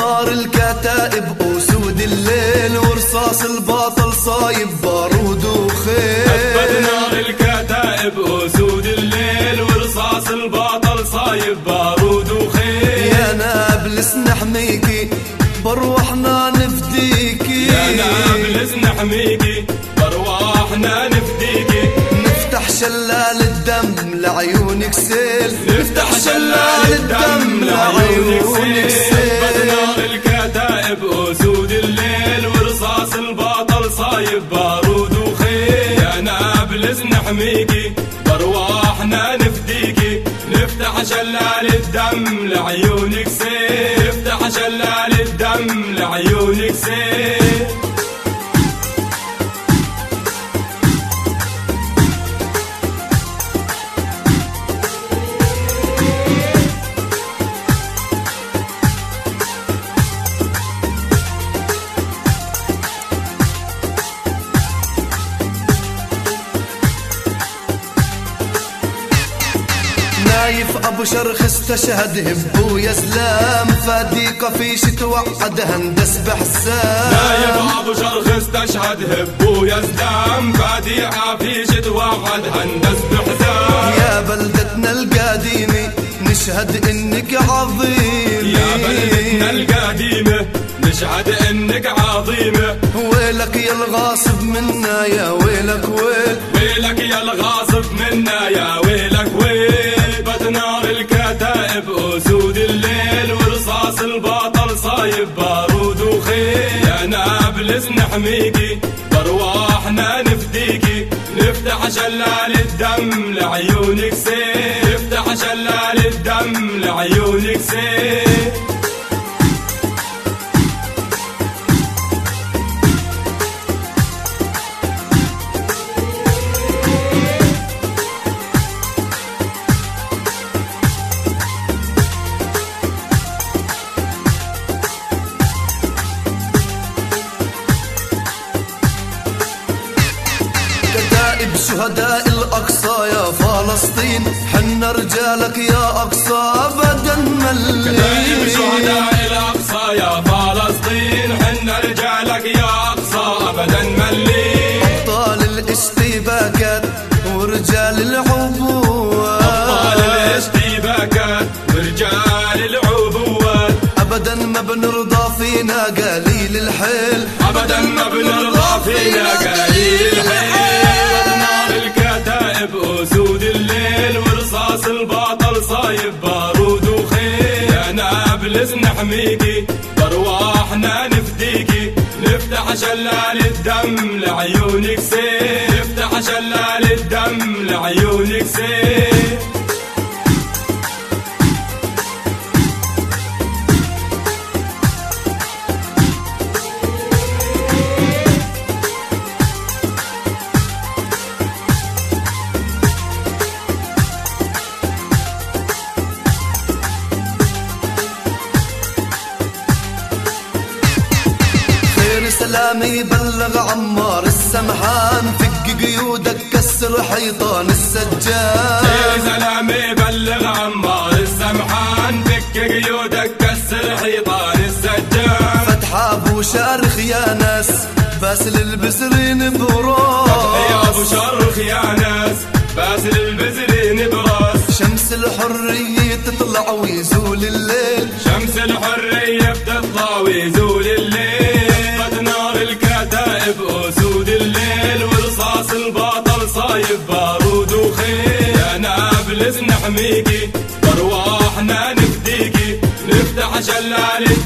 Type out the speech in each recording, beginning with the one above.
نار الكتائب أسود الليل ورصاص الباطل صايب بارود وخيل. أثبت نار الكتائب أسود الليل ورصاص الباطل صايب بارود وخيل. يا نابلس نحميكي بروحنا نفديكي. يا نابلس نحميكي بارواحنا نفديكي. نفتح شلال الدم لعيونك سيل. نفتح شلال الدم لعيونك سيل. بأرواحنا نفديكي نفتح شلال الدم لعيونك سيل نفتح شلال الدم لعيونك سيل نايف أبو شرخ استشهد هبو يا سلام فاديك فيش توعد هندس بحسام. نايب أبو شرخ استشهد هبو يا سلام فاديعة في توعد هندس بحزام يا بلدتنا القديمة نشهد إنك عظيم. يا بلدتنا القديمة نشهد إنك عظيمة ويلك يا الغاصب منا يا ويلك ويل. ويلك يا الغاصب منا يا ويلك نفتح شلال الدم لعيونك سيف. نفتح شلال الدم لعيونك سيف. شهداء الأقصى يا فلسطين حنا رجالك يا أقصى أبدا ملين كتائب شهداء الأقصى يا فلسطين حنا رجالك يا أقصى أبدا ملين أبطال الاشتباكات ورجال العبوات. أبطال الاشتباكات ورجال العبوات. أبدا ما بنرضى فينا قليل الحيل. أبدا ما بنرضى فينا قليل حيل الباطل صايب بارود وخيل يا نابلس نحميكي بارواحنا نفديكي. نفتح شلال الدم لعيونك سيف نفتح شلال الدم لعيونك سيف خير سلامي بلغ عمار السمحان. فك قيودك كسر حيطان يا السجاد سلامي بلغ عمار السمحان. فك قيودك كسر حيطان السجاد فتح أبو شارخ يا ناس باسل البسرين يا أبو براس شرخ يا ناس باسل البزرين براس شمس الحرية تطلع ويزول الليل. شمس الحرية بتطلع ويزول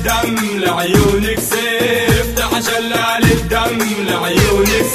الدم لعيونك سيف. شلال الدم لعيونك